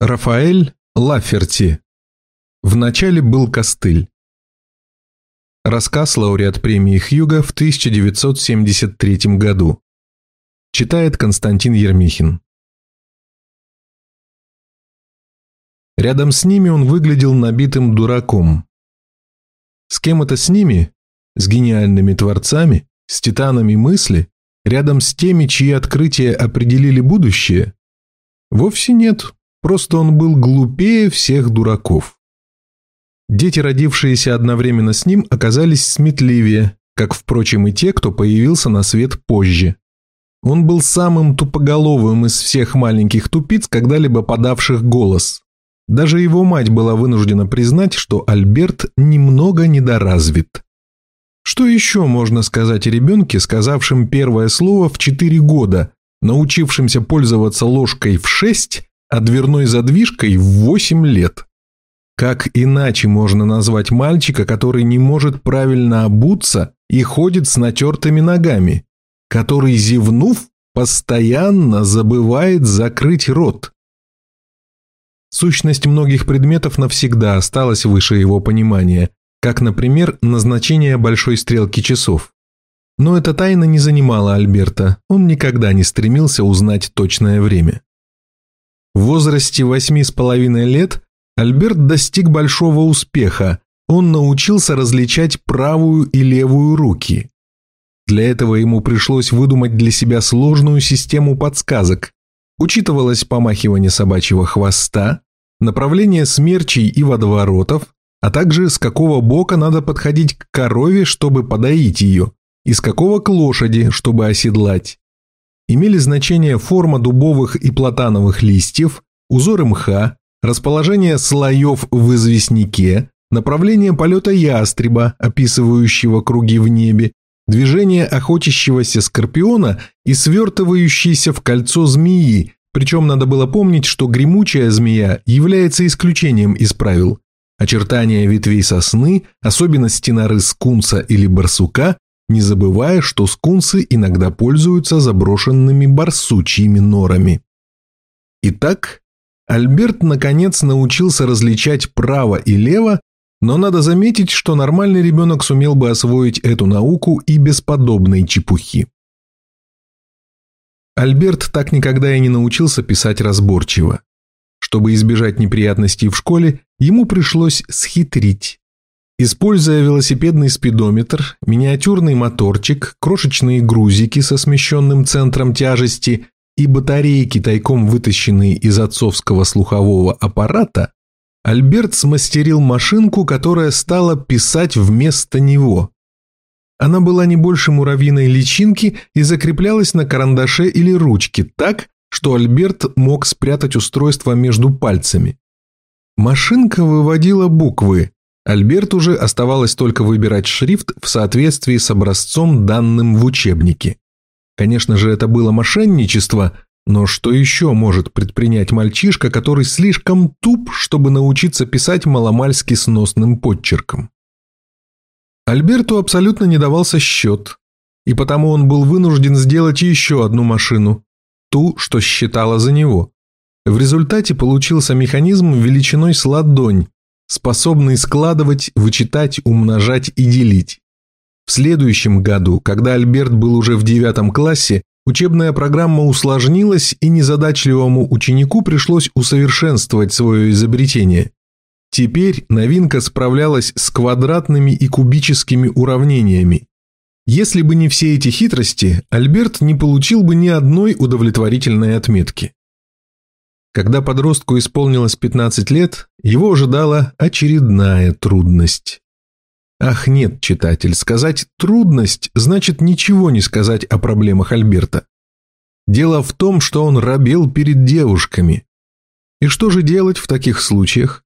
Рафаэль Лаферти. Вначале был костыль. Рассказ лауреат премии Хьюга в 1973 году. Читает Константин Ермихин. Рядом с ними он выглядел набитым дураком. С кем это с ними? С гениальными творцами? С титанами мысли? Рядом с теми, чьи открытия определили будущее? Вовсе нет, Просто он был глупее всех дураков. Дети, родившиеся одновременно с ним, оказались сметливее, как, впрочем, и те, кто появился на свет позже. Он был самым тупоголовым из всех маленьких тупиц, когда-либо подавших голос. Даже его мать была вынуждена признать, что Альберт немного недоразвит. Что еще можно сказать о ребенке, сказавшем первое слово в 4 года, научившемся пользоваться ложкой в 6 а дверной задвижкой в 8 лет. Как иначе можно назвать мальчика, который не может правильно обуться и ходит с натертыми ногами, который, зевнув, постоянно забывает закрыть рот? Сущность многих предметов навсегда осталась выше его понимания, как, например, назначение большой стрелки часов. Но эта тайна не занимала Альберта, он никогда не стремился узнать точное время. В возрасте восьми с половиной лет Альберт достиг большого успеха. Он научился различать правую и левую руки. Для этого ему пришлось выдумать для себя сложную систему подсказок. Учитывалось помахивание собачьего хвоста, направление смерчей и водоворотов, а также с какого бока надо подходить к корове, чтобы подоить ее, и с какого к лошади, чтобы оседлать имели значение форма дубовых и платановых листьев, узоры мха, расположение слоев в известняке, направление полета ястреба, описывающего круги в небе, движение охотящегося скорпиона и свертывающейся в кольцо змеи, причем надо было помнить, что гремучая змея является исключением из правил. Очертания ветвей сосны, особенности норы скунса или барсука не забывая, что скунсы иногда пользуются заброшенными барсучьими норами. Итак, Альберт наконец научился различать право и лево, но надо заметить, что нормальный ребенок сумел бы освоить эту науку и без подобной чепухи. Альберт так никогда и не научился писать разборчиво. Чтобы избежать неприятностей в школе, ему пришлось схитрить. Используя велосипедный спидометр, миниатюрный моторчик, крошечные грузики со смещенным центром тяжести и батарейки, тайком вытащенные из отцовского слухового аппарата, Альберт смастерил машинку, которая стала писать вместо него. Она была не больше муравьиной личинки и закреплялась на карандаше или ручке так, что Альберт мог спрятать устройство между пальцами. Машинка выводила буквы Альберту же оставалось только выбирать шрифт в соответствии с образцом, данным в учебнике. Конечно же, это было мошенничество, но что еще может предпринять мальчишка, который слишком туп, чтобы научиться писать маломальски сносным подчерком? Альберту абсолютно не давался счет, и потому он был вынужден сделать еще одну машину, ту, что считала за него. В результате получился механизм величиной с ладонь, способный складывать, вычитать, умножать и делить. В следующем году, когда Альберт был уже в девятом классе, учебная программа усложнилась, и незадачливому ученику пришлось усовершенствовать свое изобретение. Теперь новинка справлялась с квадратными и кубическими уравнениями. Если бы не все эти хитрости, Альберт не получил бы ни одной удовлетворительной отметки. Когда подростку исполнилось 15 лет, его ожидала очередная трудность. Ах нет, читатель, сказать «трудность» значит ничего не сказать о проблемах Альберта. Дело в том, что он робел перед девушками. И что же делать в таких случаях?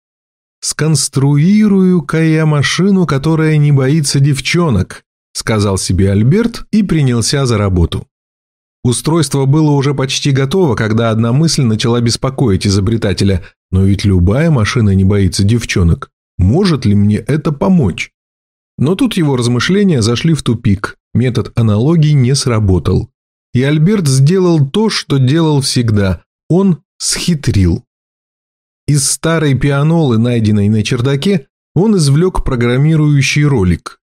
«Сконструирую-ка я машину, которая не боится девчонок», сказал себе Альберт и принялся за работу. Устройство было уже почти готово, когда одна мысль начала беспокоить изобретателя. Но ведь любая машина не боится девчонок. Может ли мне это помочь? Но тут его размышления зашли в тупик. Метод аналогии не сработал. И Альберт сделал то, что делал всегда. Он схитрил. Из старой пианолы, найденной на чердаке, он извлек программирующий ролик.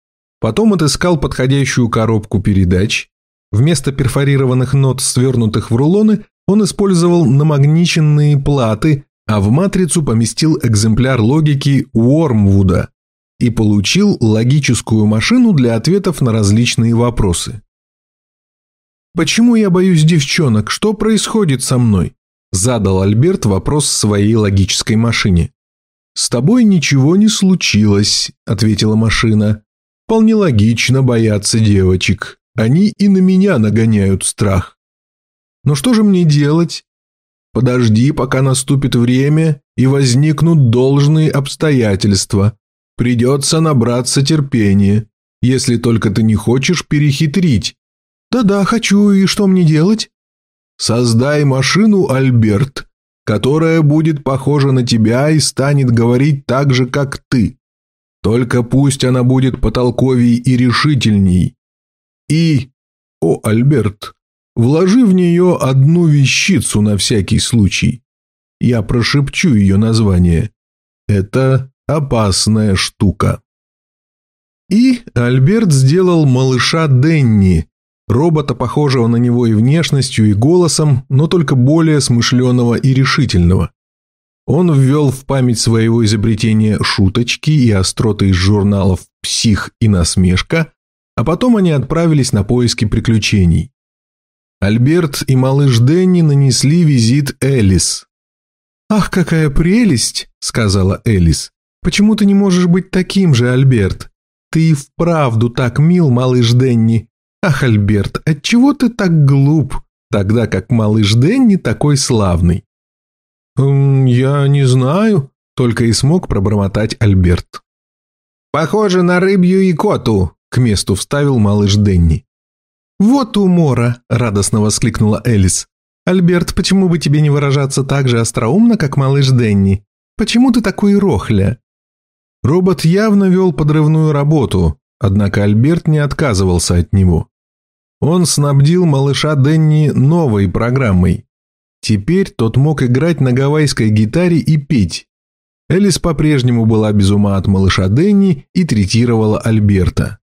Потом отыскал подходящую коробку передач. Вместо перфорированных нот, свернутых в рулоны, он использовал намагниченные платы, а в матрицу поместил экземпляр логики Уормвуда и получил логическую машину для ответов на различные вопросы. «Почему я боюсь девчонок? Что происходит со мной?» Задал Альберт вопрос своей логической машине. «С тобой ничего не случилось», – ответила машина. «Вполне логично бояться девочек. Они и на меня нагоняют страх. Но что же мне делать? Подожди, пока наступит время и возникнут должные обстоятельства. Придется набраться терпения, если только ты не хочешь перехитрить. Да-да, хочу, и что мне делать? Создай машину, Альберт, которая будет похожа на тебя и станет говорить так же, как ты. Только пусть она будет потолковей и решительней. И, о, Альберт, вложи в нее одну вещицу на всякий случай. Я прошепчу ее название. Это опасная штука. И Альберт сделал малыша Денни, Робота, похожего на него и внешностью, и голосом, но только более смышленого и решительного. Он ввел в память своего изобретения шуточки и остроты из журналов «Псих» и «Насмешка», а потом они отправились на поиски приключений. Альберт и малыш Дэнни нанесли визит Элис. «Ах, какая прелесть!» – сказала Элис. «Почему ты не можешь быть таким же, Альберт? Ты и вправду так мил, малыш Дэнни. «Ах, Альберт, отчего ты так глуп, тогда как малыш Дэнни такой славный?» «Я не знаю», — только и смог пробормотать Альберт. «Похоже на рыбью икоту», — к месту вставил малыш Дэнни. «Вот умора!» – радостно воскликнула Элис. «Альберт, почему бы тебе не выражаться так же остроумно, как малыш Дэнни? Почему ты такой рохля?» Робот явно вел подрывную работу, Однако Альберт не отказывался от него. Он снабдил малыша Денни новой программой. Теперь тот мог играть на гавайской гитаре и петь. Элис по-прежнему была без ума от малыша Денни и третировала Альберта.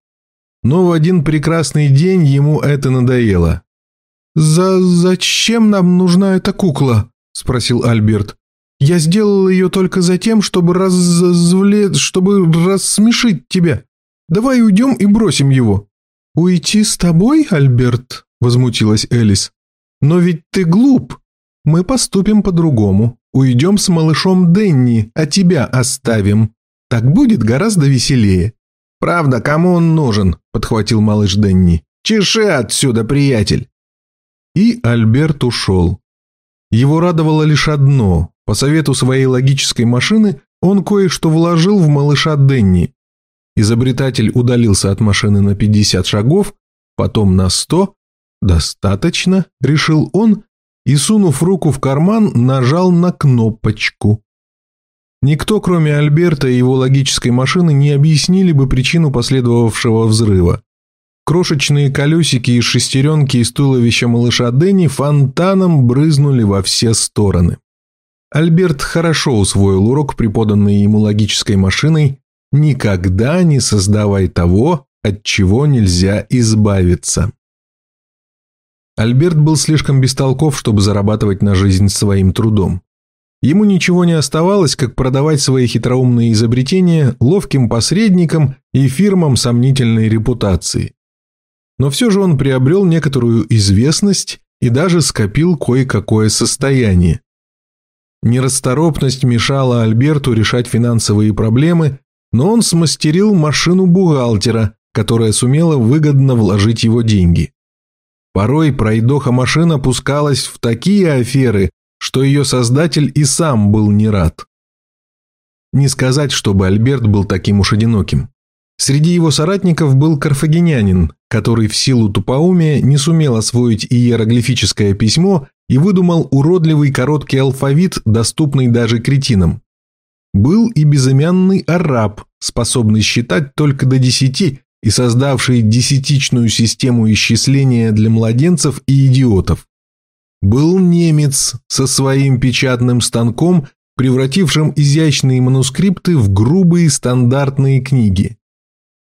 Но в один прекрасный день ему это надоело. «За зачем нам нужна эта кукла?» – спросил Альберт. «Я сделал ее только за тем, чтобы развле... чтобы рассмешить тебя». Давай уйдем и бросим его». «Уйти с тобой, Альберт?» – возмутилась Элис. «Но ведь ты глуп. Мы поступим по-другому. Уйдем с малышом Денни, а тебя оставим. Так будет гораздо веселее». «Правда, кому он нужен?» – подхватил малыш Денни. «Чеши отсюда, приятель!» И Альберт ушел. Его радовало лишь одно. По совету своей логической машины он кое-что вложил в малыша Денни, Изобретатель удалился от машины на 50 шагов, потом на 100. «Достаточно», — решил он, и, сунув руку в карман, нажал на кнопочку. Никто, кроме Альберта и его логической машины, не объяснили бы причину последовавшего взрыва. Крошечные колесики и шестеренки из туловища малыша Дэнни фонтаном брызнули во все стороны. Альберт хорошо усвоил урок, преподанный ему логической машиной, Никогда не создавай того, от чего нельзя избавиться. Альберт был слишком бестолков, чтобы зарабатывать на жизнь своим трудом. Ему ничего не оставалось, как продавать свои хитроумные изобретения ловким посредникам и фирмам сомнительной репутации. Но все же он приобрел некоторую известность и даже скопил кое-какое состояние. Нерасторопность мешала Альберту решать финансовые проблемы но он смастерил машину бухгалтера, которая сумела выгодно вложить его деньги. Порой пройдоха машина пускалась в такие аферы, что ее создатель и сам был не рад. Не сказать, чтобы Альберт был таким уж одиноким. Среди его соратников был карфагенянин, который в силу тупоумия не сумел освоить иероглифическое письмо и выдумал уродливый короткий алфавит, доступный даже кретинам. Был и безымянный араб, способный считать только до десяти и создавший десятичную систему исчисления для младенцев и идиотов. Был немец со своим печатным станком, превратившим изящные манускрипты в грубые стандартные книги.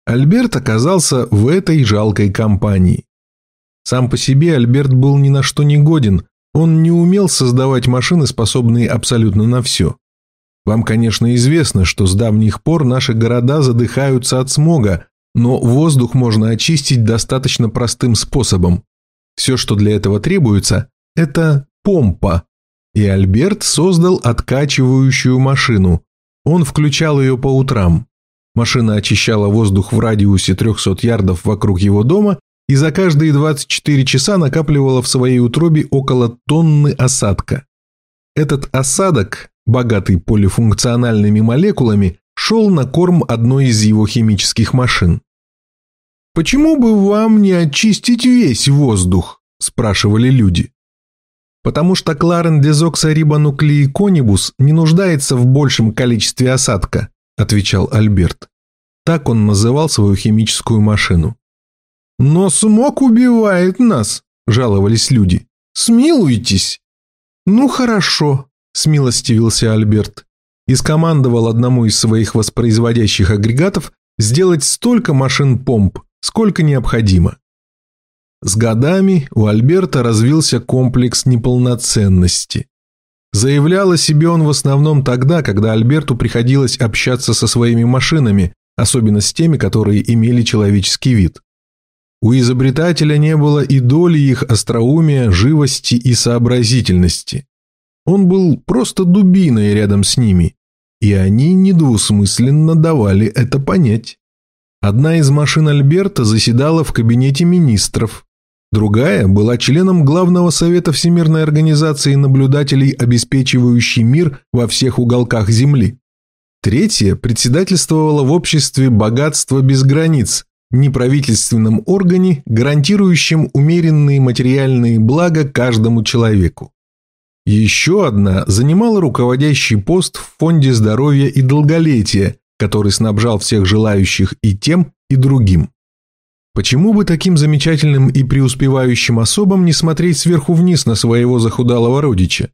Альберт оказался в этой жалкой компании. Сам по себе Альберт был ни на что не годен, он не умел создавать машины, способные абсолютно на все. Вам, конечно, известно, что с давних пор наши города задыхаются от смога, но воздух можно очистить достаточно простым способом. Все, что для этого требуется, это помпа. И Альберт создал откачивающую машину. Он включал ее по утрам. Машина очищала воздух в радиусе 300 ярдов вокруг его дома и за каждые 24 часа накапливала в своей утробе около тонны осадка. Этот осадок, богатый полифункциональными молекулами, шел на корм одной из его химических машин. «Почему бы вам не очистить весь воздух?» – спрашивали люди. «Потому что кларен дезоксорибонуклеиконибус не нуждается в большем количестве осадка», – отвечал Альберт. Так он называл свою химическую машину. «Но смог убивает нас», – жаловались люди. «Смилуйтесь». «Ну хорошо», – смилостивился Альберт и скомандовал одному из своих воспроизводящих агрегатов сделать столько машин-помп, сколько необходимо. С годами у Альберта развился комплекс неполноценности. Заявлял о себе он в основном тогда, когда Альберту приходилось общаться со своими машинами, особенно с теми, которые имели человеческий вид. У изобретателя не было и доли их остроумия, живости и сообразительности. Он был просто дубиной рядом с ними, и они недвусмысленно давали это понять. Одна из машин Альберта заседала в кабинете министров, другая была членом Главного совета Всемирной организации наблюдателей, обеспечивающей мир во всех уголках Земли. Третья председательствовала в обществе «Богатство без границ», неправительственном органе, гарантирующем умеренные материальные блага каждому человеку. Еще одна занимала руководящий пост в Фонде здоровья и долголетия, который снабжал всех желающих и тем, и другим. Почему бы таким замечательным и преуспевающим особам не смотреть сверху вниз на своего захудалого родича?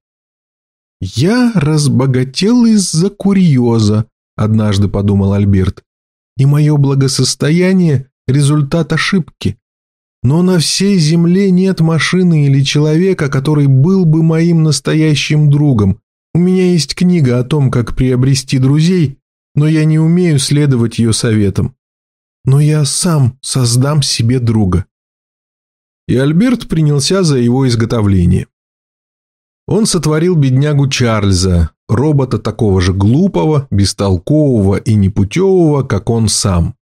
«Я разбогател из-за курьеза», – однажды подумал Альберт, – «и мое благосостояние – результат ошибки. Но на всей земле нет машины или человека, который был бы моим настоящим другом. У меня есть книга о том, как приобрести друзей, но я не умею следовать ее советам. Но я сам создам себе друга. И Альберт принялся за его изготовление. Он сотворил беднягу Чарльза, робота такого же глупого, бестолкового и непутевого, как он сам.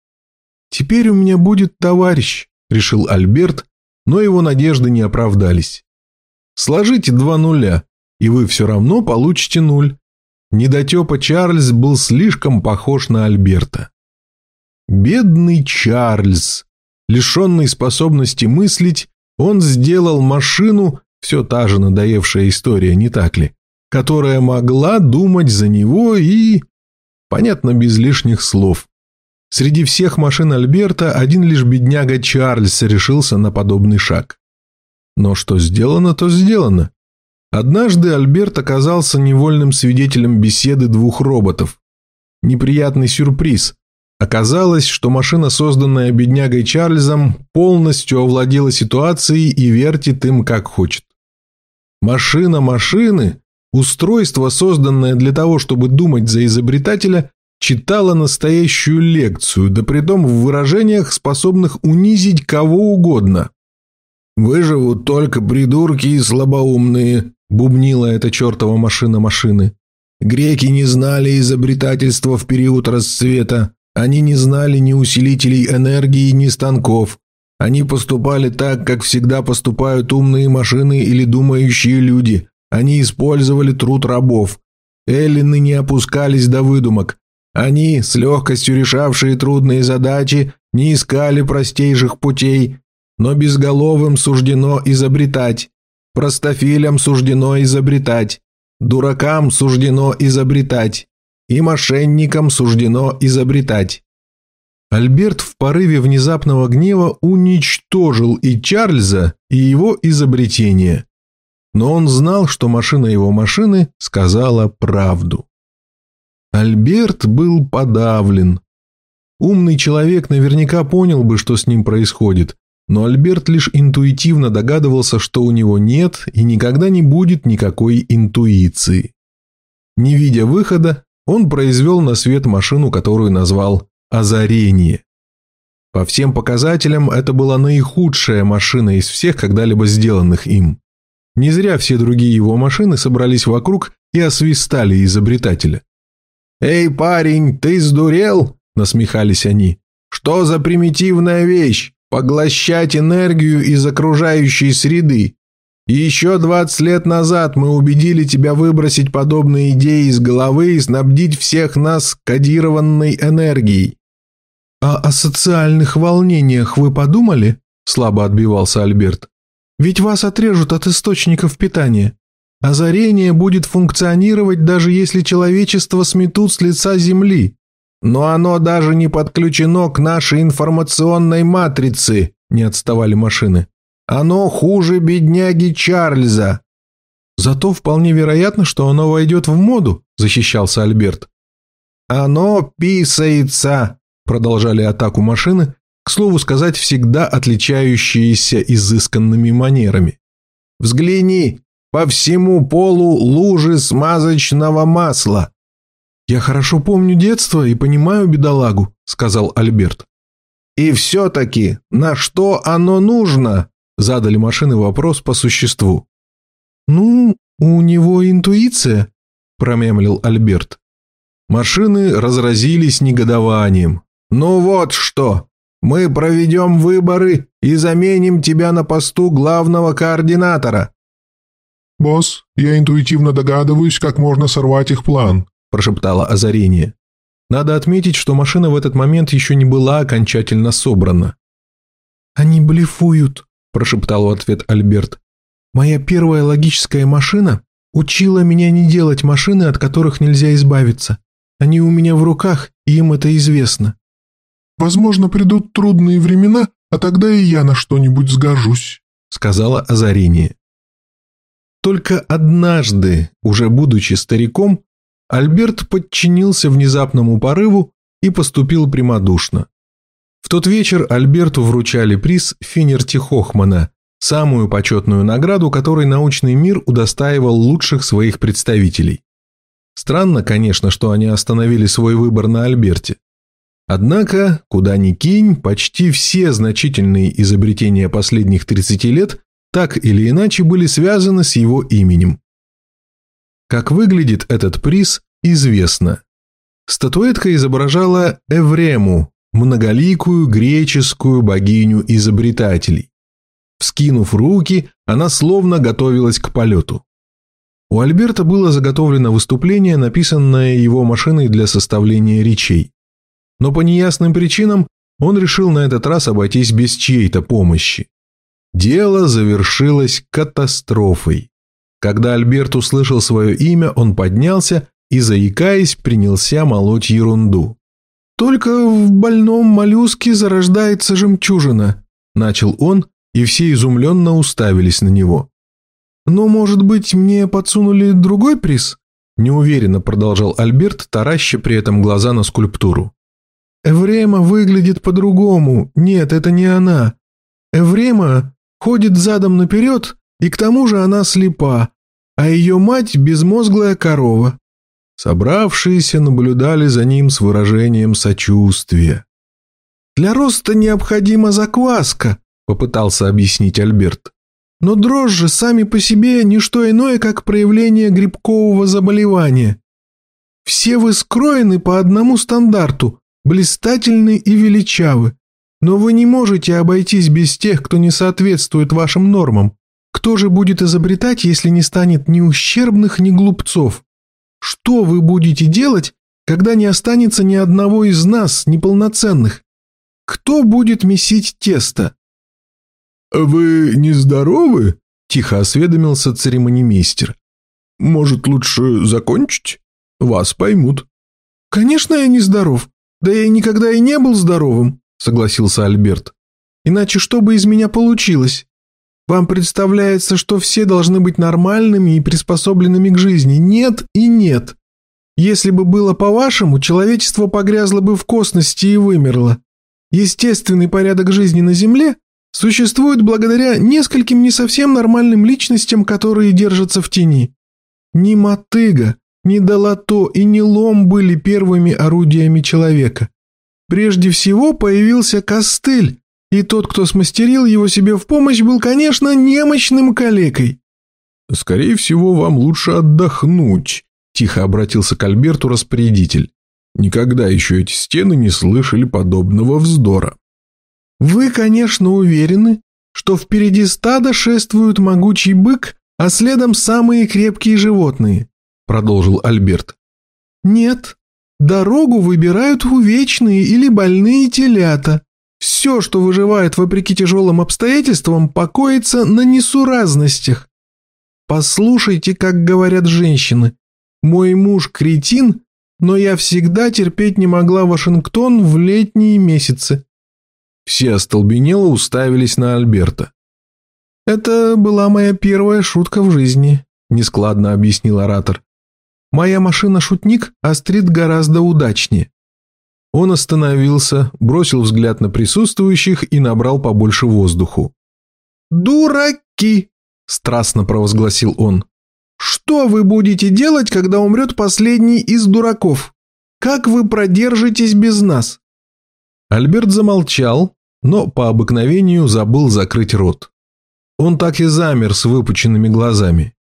«Теперь у меня будет товарищ», – решил Альберт, но его надежды не оправдались. «Сложите два нуля, и вы все равно получите нуль. Недотепа Чарльз был слишком похож на Альберта. Бедный Чарльз! Лишенный способности мыслить, он сделал машину, все та же надоевшая история, не так ли, которая могла думать за него и... Понятно, без лишних слов. Среди всех машин Альберта один лишь бедняга Чарльз решился на подобный шаг. Но что сделано, то сделано. Однажды Альберт оказался невольным свидетелем беседы двух роботов. Неприятный сюрприз. Оказалось, что машина, созданная беднягой Чарльзом, полностью овладела ситуацией и вертит им как хочет. Машина машины, устройство, созданное для того, чтобы думать за изобретателя, читала настоящую лекцию, да притом в выражениях, способных унизить кого угодно. «Выживут только придурки и слабоумные», бубнила эта чертова машина машины. Греки не знали изобретательства в период расцвета. Они не знали ни усилителей энергии, ни станков. Они поступали так, как всегда поступают умные машины или думающие люди. Они использовали труд рабов. Эллины не опускались до выдумок. Они, с легкостью решавшие трудные задачи, не искали простейших путей, но безголовым суждено изобретать. Простофилям суждено изобретать, дуракам суждено изобретать, и мошенникам суждено изобретать. Альберт в порыве внезапного гнева уничтожил и Чарльза, и его изобретение. но он знал, что машина его машины сказала правду. Альберт был подавлен. Умный человек наверняка понял бы, что с ним происходит, но Альберт лишь интуитивно догадывался, что у него нет и никогда не будет никакой интуиции. Не видя выхода, он произвел на свет машину, которую назвал «Озарение». По всем показателям, это была наихудшая машина из всех когда-либо сделанных им. Не зря все другие его машины собрались вокруг и освистали изобретателя. «Эй, парень, ты сдурел?» – насмехались они. «Что за примитивная вещь? Поглощать энергию из окружающей среды. Еще двадцать лет назад мы убедили тебя выбросить подобные идеи из головы и снабдить всех нас кодированной энергией. «А о социальных волнениях вы подумали?» – слабо отбивался Альберт. «Ведь вас отрежут от источников питания. Озарение будет функционировать, даже если человечество сметут с лица Земли. Но оно даже не подключено к нашей информационной матрице», – не отставали машины. «Оно хуже бедняги Чарльза». «Зато вполне вероятно, что оно войдет в моду», – защищался Альберт. «Оно писается», Продолжали атаку машины, к слову сказать, всегда отличающиеся изысканными манерами. «Взгляни! По всему полу лужи смазочного масла!» «Я хорошо помню детство и понимаю бедолагу», — сказал Альберт. «И все-таки, на что оно нужно?» — задали машины вопрос по существу. «Ну, у него интуиция», — промямлил Альберт. Машины разразились негодованием. «Ну вот что, мы проведем выборы и заменим тебя на посту главного координатора». «Босс, я интуитивно догадываюсь, как можно сорвать их план», – прошептало озарение. Надо отметить, что машина в этот момент еще не была окончательно собрана. «Они блефуют», – прошептал в ответ Альберт. «Моя первая логическая машина учила меня не делать машины, от которых нельзя избавиться. Они у меня в руках, и им это известно. Возможно, придут трудные времена, а тогда и я на что-нибудь сгожусь», — сказала озарение. Только однажды, уже будучи стариком, Альберт подчинился внезапному порыву и поступил прямодушно. В тот вечер Альберту вручали приз Финерти Хохмана, самую почетную награду, которой научный мир удостаивал лучших своих представителей. Странно, конечно, что они остановили свой выбор на Альберте. Однако, куда ни кинь, почти все значительные изобретения последних 30 лет так или иначе были связаны с его именем. Как выглядит этот приз, известно. Статуэтка изображала Эврему, многоликую греческую богиню изобретателей. Вскинув руки, она словно готовилась к полету. У Альберта было заготовлено выступление, написанное его машиной для составления речей но по неясным причинам он решил на этот раз обойтись без чьей-то помощи. Дело завершилось катастрофой. Когда Альберт услышал свое имя, он поднялся и, заикаясь, принялся молоть ерунду. «Только в больном моллюске зарождается жемчужина», – начал он, и все изумленно уставились на него. «Но, может быть, мне подсунули другой приз?» – неуверенно продолжал Альберт, тараща при этом глаза на скульптуру. Эврема выглядит по-другому. Нет, это не она. Эврема ходит задом наперед, и к тому же она слепа, а ее мать – безмозглая корова». Собравшиеся наблюдали за ним с выражением сочувствия. «Для роста необходима закваска», – попытался объяснить Альберт. «Но дрожжи сами по себе – не что иное, как проявление грибкового заболевания. Все вы скроены по одному стандарту, блистательны и величавы, но вы не можете обойтись без тех, кто не соответствует вашим нормам. Кто же будет изобретать, если не станет ни ущербных, ни глупцов? Что вы будете делать, когда не останется ни одного из нас, неполноценных? Кто будет месить тесто?» «Вы нездоровы?» – тихо осведомился церемонимейстер. «Может, лучше закончить? Вас поймут». «Конечно, я нездоров. «Да я никогда и не был здоровым», – согласился Альберт. «Иначе что бы из меня получилось? Вам представляется, что все должны быть нормальными и приспособленными к жизни. Нет и нет. Если бы было по-вашему, человечество погрязло бы в косности и вымерло. Естественный порядок жизни на Земле существует благодаря нескольким не совсем нормальным личностям, которые держатся в тени. Ни мотыга, ни долото и ни лом были первыми орудиями человека. Прежде всего появился костыль, и тот, кто смастерил его себе в помощь, был, конечно, немощным калекой. «Скорее всего, вам лучше отдохнуть», – тихо обратился к Альберту распорядитель. «Никогда еще эти стены не слышали подобного вздора». «Вы, конечно, уверены, что впереди стада шествует могучий бык, а следом самые крепкие животные», – продолжил Альберт. «Нет, дорогу выбирают увечные или больные телята, все, что выживает вопреки тяжелым обстоятельствам, покоится на несуразностях. Послушайте, как говорят женщины. Мой муж кретин, но я всегда терпеть не могла Вашингтон в летние месяцы. Все остолбенело уставились на Альберта. «Это была моя первая шутка в жизни», – нескладно объяснил оратор. «Моя машина-шутник острит гораздо удачнее. Он остановился, бросил взгляд на присутствующих и набрал побольше воздуху. «Дураки!» – страстно провозгласил он. «Что вы будете делать, когда умрет последний из дураков? Как вы продержитесь без нас?» Альберт замолчал, но по обыкновению забыл закрыть рот. Он так и замер с выпученными глазами.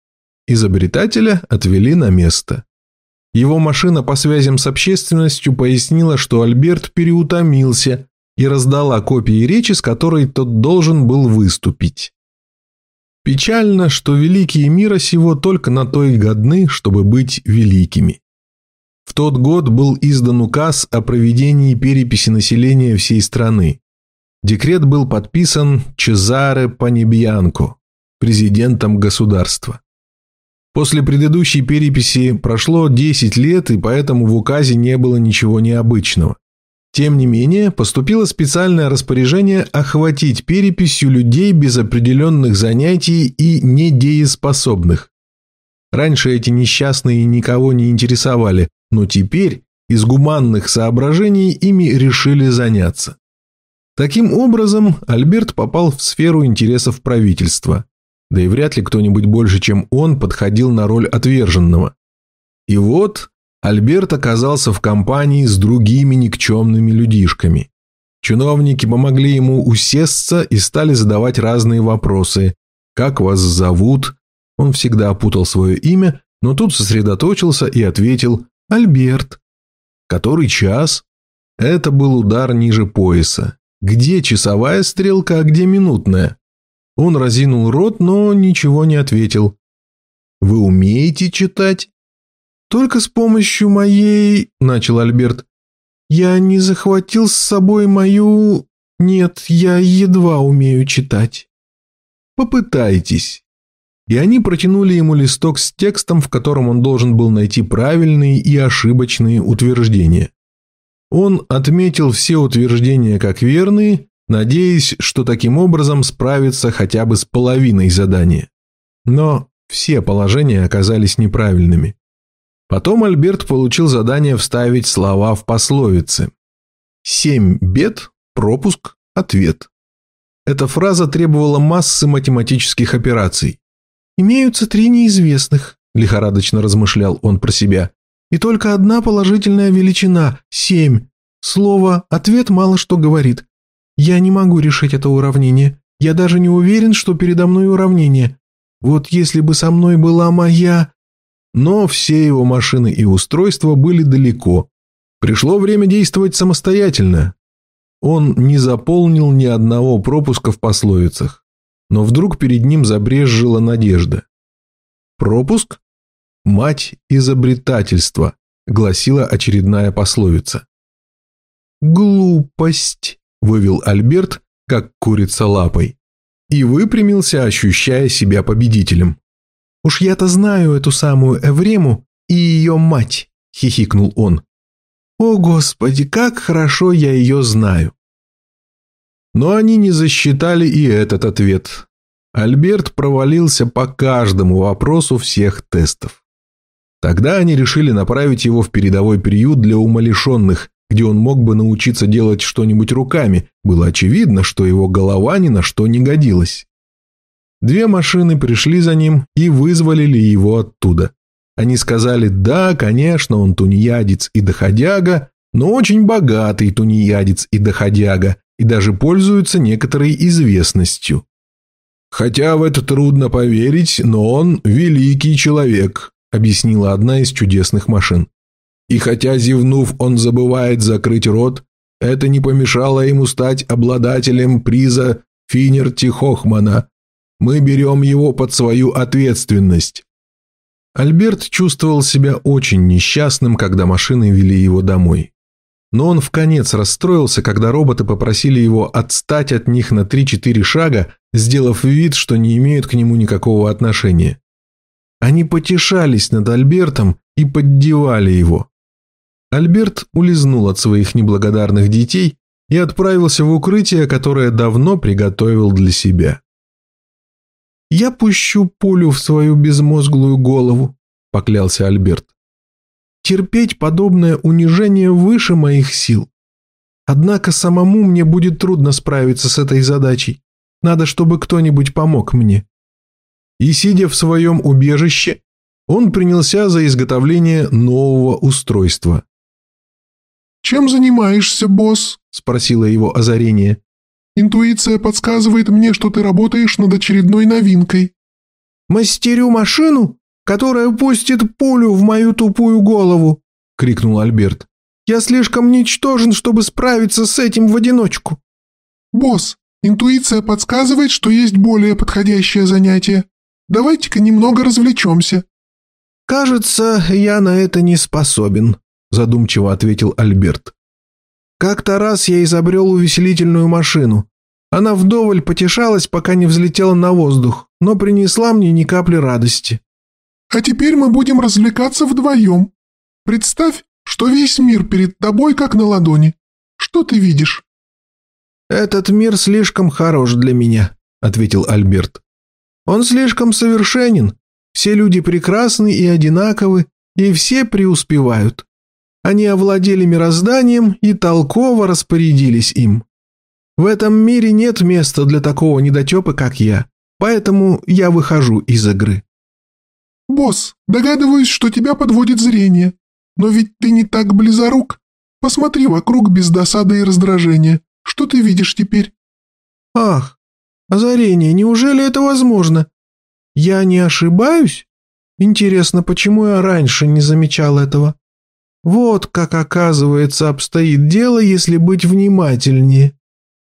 Изобретателя отвели на место. Его машина по связям с общественностью пояснила, что Альберт переутомился и раздала копии речи, с которой тот должен был выступить. Печально, что великие мира сего только на то и годны, чтобы быть великими. В тот год был издан указ о проведении переписи населения всей страны. Декрет был подписан Чезаре Панебьянко, президентом государства. После предыдущей переписи прошло 10 лет, и поэтому в указе не было ничего необычного. Тем не менее, поступило специальное распоряжение охватить переписью людей без определенных занятий и недееспособных. Раньше эти несчастные никого не интересовали, но теперь из гуманных соображений ими решили заняться. Таким образом, Альберт попал в сферу интересов правительства да и вряд ли кто-нибудь больше, чем он, подходил на роль отверженного. И вот Альберт оказался в компании с другими никчемными людишками. Чиновники помогли ему усесться и стали задавать разные вопросы. «Как вас зовут?» Он всегда опутал свое имя, но тут сосредоточился и ответил «Альберт». «Который час?» Это был удар ниже пояса. Где часовая стрелка, а где минутная? Он разинул рот, но ничего не ответил. «Вы умеете читать?» «Только с помощью моей...» – начал Альберт. «Я не захватил с собой мою... Нет, я едва умею читать». «Попытайтесь». И они протянули ему листок с текстом, в котором он должен был найти правильные и ошибочные утверждения. Он отметил все утверждения как верные надеясь, что таким образом справится хотя бы с половиной задания. Но все положения оказались неправильными. Потом Альберт получил задание вставить слова в пословицы. «Семь бед, пропуск, ответ». Эта фраза требовала массы математических операций. «Имеются три неизвестных», – лихорадочно размышлял он про себя. «И только одна положительная величина – семь. Слово «ответ» мало что говорит. Я не могу решить это уравнение. Я даже не уверен, что передо мной уравнение. Вот если бы со мной была моя... Но все его машины и устройства были далеко. Пришло время действовать самостоятельно. Он не заполнил ни одного пропуска в пословицах. Но вдруг перед ним забрезжила надежда. «Пропуск? Мать изобретательства», гласила очередная пословица. «Глупость», – вывел Альберт, как курица лапой, и выпрямился, ощущая себя победителем. «Уж я-то знаю эту самую Эврему и ее мать», – хихикнул он. «О, Господи, как хорошо я ее знаю!» Но они не засчитали и этот ответ. Альберт провалился по каждому вопросу всех тестов. Тогда они решили направить его в передовой приют для умалишенных, где он мог бы научиться делать что-нибудь руками. Было очевидно, что его голова ни на что не годилась. Две машины пришли за ним и вызволили его оттуда. Они сказали, да, конечно, он тунеядец и доходяга, но очень богатый тунеядец и доходяга, и даже пользуется некоторой известностью. Хотя в это трудно поверить, но он великий человек, объяснила одна из чудесных машин. И хотя, зевнув, он забывает закрыть рот, это не помешало ему стать обладателем приза Финерти Хохмана. Мы берем его под свою ответственность. Альберт чувствовал себя очень несчастным, когда машины вели его домой. Но он в конец расстроился, когда роботы попросили его отстать от них на 3-4 шага, сделав вид, что не имеют к нему никакого отношения. Они потешались над Альбертом и поддевали его. Альберт улизнул от своих неблагодарных детей и отправился в укрытие, которое давно приготовил для себя. «Я пущу пулю в свою безмозглую голову», – поклялся Альберт. «Терпеть подобное унижение выше моих сил. Однако самому мне будет трудно справиться с этой задачей. Надо, чтобы кто-нибудь помог мне». И, сидя в своем убежище, он принялся за изготовление нового устройства. «Чем занимаешься, босс?» – спросило его озарение. «Интуиция подсказывает мне, что ты работаешь над очередной новинкой». «Мастерю машину, которая пустит пулю в мою тупую голову!» – крикнул Альберт. «Я слишком ничтожен, чтобы справиться с этим в одиночку». «Босс, интуиция подсказывает, что есть более подходящее занятие. Давайте-ка немного развлечемся». «Кажется, я на это не способен», – задумчиво ответил Альберт. «Как-то раз я изобрел увеселительную машину. Она вдоволь потешалась, пока не взлетела на воздух, но принесла мне ни капли радости». «А теперь мы будем развлекаться вдвоем. Представь, что весь мир перед тобой как на ладони. Что ты видишь?» «Этот мир слишком хорош для меня», – ответил Альберт. «Он слишком совершенен. Все люди прекрасны и одинаковы, и все преуспевают. Они овладели мирозданием и толково распорядились им. В этом мире нет места для такого недотепа, как я, поэтому я выхожу из игры. «Босс, догадываюсь, что тебя подводит зрение, но ведь ты не так близорук. Посмотри вокруг без досады и раздражения. Что ты видишь теперь?» «Ах, озарение, неужели это возможно? Я не ошибаюсь? Интересно, почему я раньше не замечал этого?» Вот как, оказывается, обстоит дело, если быть внимательнее.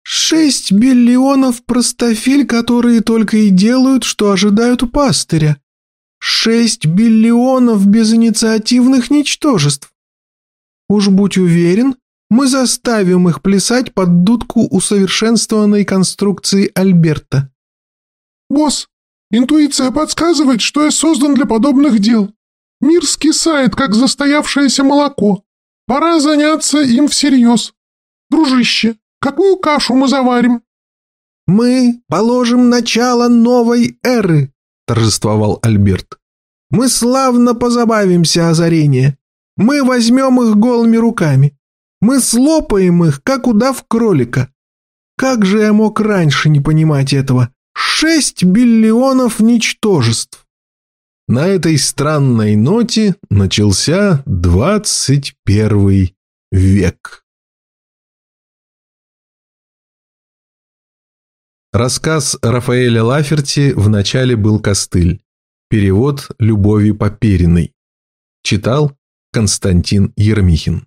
Шесть биллионов простофиль, которые только и делают, что ожидают у пастыря. Шесть биллионов безинициативных ничтожеств. Уж будь уверен, мы заставим их плясать под дудку усовершенствованной конструкции Альберта. «Босс, интуиция подсказывает, что я создан для подобных дел», Мир скисает, как застоявшееся молоко. Пора заняться им всерьез. Дружище, какую кашу мы заварим?» «Мы положим начало новой эры», — торжествовал Альберт. «Мы славно позабавимся, озарение. Мы возьмем их голыми руками. Мы слопаем их, как удав кролика. Как же я мог раньше не понимать этого? Шесть биллионов ничтожеств!» На этой странной ноте начался двадцать первый век. Рассказ Рафаэля Лаферти в начале был костыль. Перевод Любови Попериной. Читал Константин Ермихин.